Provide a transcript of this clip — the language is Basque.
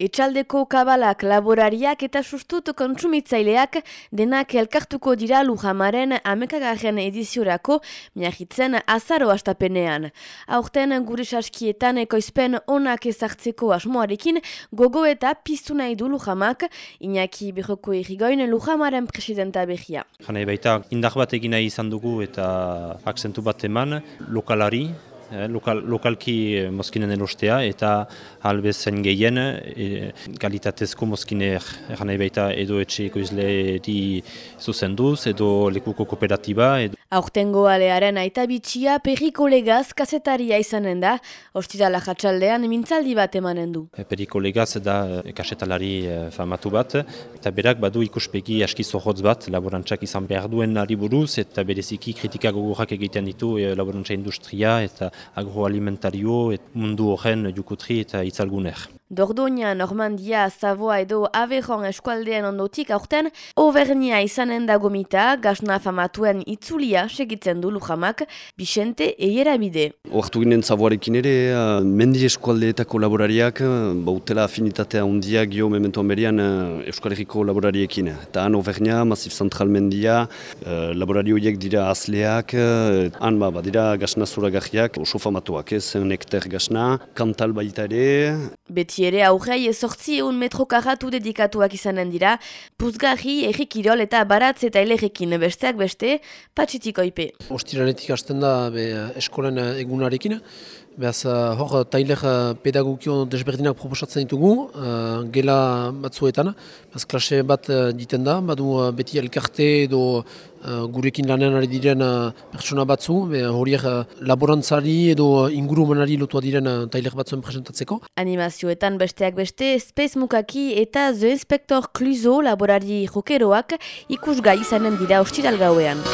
Etxaldeko kabalak, laborariak eta sustut kontsumitzaileak denak elkartuko dira Lujamaren amekagarren ediziorako miahitzen azaro astapenean. Aurten gure saskietan ekoizpen onak ezartzeko asmoarekin gogo eta piztu nahi du Lujamak, Iñaki Birroko Irigoin Lujamaren presidenta behia. Jane baita indar bat egina izan dugu eta akzentu bat eman lokalari, eh, lokal, lokalki eh, mozkinen elostea eta albezen gehien e, kalitatezko mozkine nahi baita edo etxeko izleri zuzenduz edo lekuko kooperatiba. Edo. Aurtengo alearen aita bitxia periko legaz kasetaria izanen da, ostidala jatsaldean mintzaldi bat emanen du. Periko legaz da kasetalari famatu bat eta berak badu ikuspegi aski zohotz bat laborantzak izan behar duen ari buruz eta bereziki kritika gogorrak egiten ditu e, laborantza industria eta agroalimentario et mundu horren jukutri eta itzalguner. Dordonia, Normandia, Savoa edo Averon eskualdean ondotik aurten, Auvernia izanen da gomita, gasna famatuen itzulia segitzen du Lujamak, Bixente eiera bide. Oartu ginen Savoarekin ere, uh, mendi eskualdeetako laborariak, bautela afinitatea ondia gio mementoan berian Euskal Herriko laborariekin. Eta han Auvernia, Masif Central Mendia, laborari horiek dira azleak, han ba, dira gasna zuragahiak, oso famatuak, ez, nekter gasna, kantal baita ere. Beti ere aurrei ezortzi egun metro karratu dedikatuak izanen dira, puzgarri, errikirol eta baratz eta elerekin besteak beste, patxitik oipe. Ostiranetik hasten da be, eskolen egunarekin, Beaz, hor, tailer pedagogio desberdinak proposatzen ditugu, uh, gela batzuetan. Beaz, klase bat diten da, badu beti elkarte edo uh, gurekin lanean ari diren pertsona batzu, be, horiek uh, laborantzari edo ingurumenari lotua diren uh, tailer batzuen presentatzeko. Animazioetan besteak beste, Space Mukaki eta The Inspector Cluzo laborari jokeroak ikusgai izanen dira ostiral gauean.